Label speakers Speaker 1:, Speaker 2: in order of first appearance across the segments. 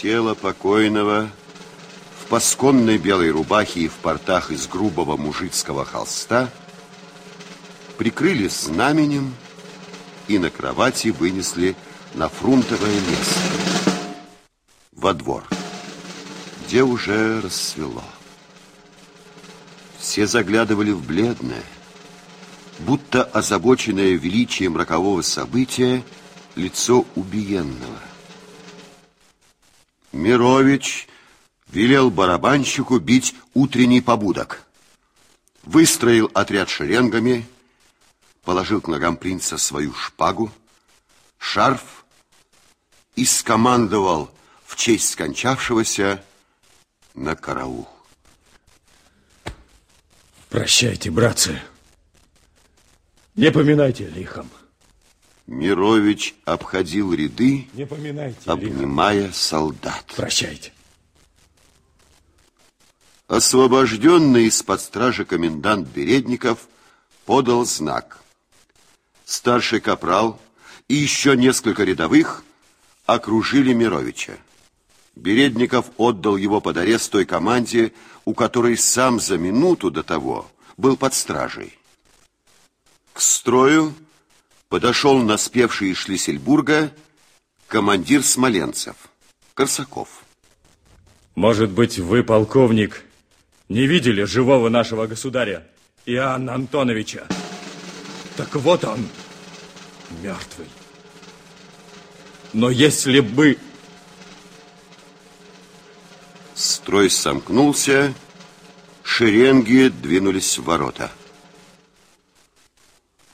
Speaker 1: Тело покойного в пасконной белой рубахе и в портах из грубого мужицкого холста прикрыли знаменем и на кровати вынесли на фрунтовое место, во двор, где уже рассвело. Все заглядывали в бледное, будто озабоченное величием рокового события, лицо убиенного. Мирович велел барабанщику бить утренний побудок. Выстроил отряд шеренгами, положил к ногам принца свою шпагу, шарф и скомандовал в честь скончавшегося на караул.
Speaker 2: Прощайте, братцы. Не поминайте лихом.
Speaker 1: Мирович обходил ряды,
Speaker 2: Не поминайте
Speaker 1: обнимая лихом. солдат.
Speaker 2: Прощайте.
Speaker 1: Освобожденный из-под стражи комендант Бередников подал знак. Старший капрал и еще несколько рядовых окружили Мировича. Бередников отдал его под арест той команде, у которой сам за минуту до того был под стражей. К строю подошел наспевший из Шлиссельбурга командир смоленцев, Корсаков.
Speaker 2: Может быть, вы, полковник, не видели живого нашего государя, Иоанна Антоновича? Так вот он, мертвый. Но если бы...
Speaker 1: Строй сомкнулся, шеренги двинулись в ворота.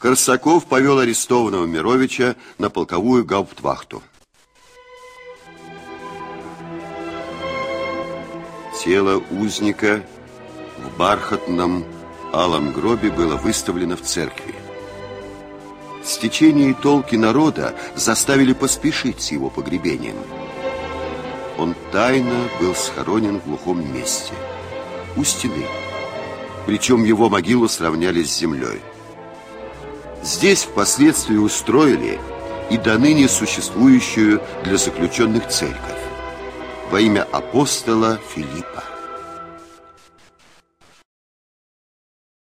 Speaker 1: Корсаков повел арестованного Мировича на полковую гауптвахту. Тело узника в бархатном алом гробе было выставлено в церкви. Стечение и толки народа заставили поспешить с его погребением. Он тайно был схоронен в глухом месте, у стены. Причем его могилу сравняли с землей. Здесь впоследствии устроили и до ныне существующую для заключенных церковь во имя апостола Филиппа.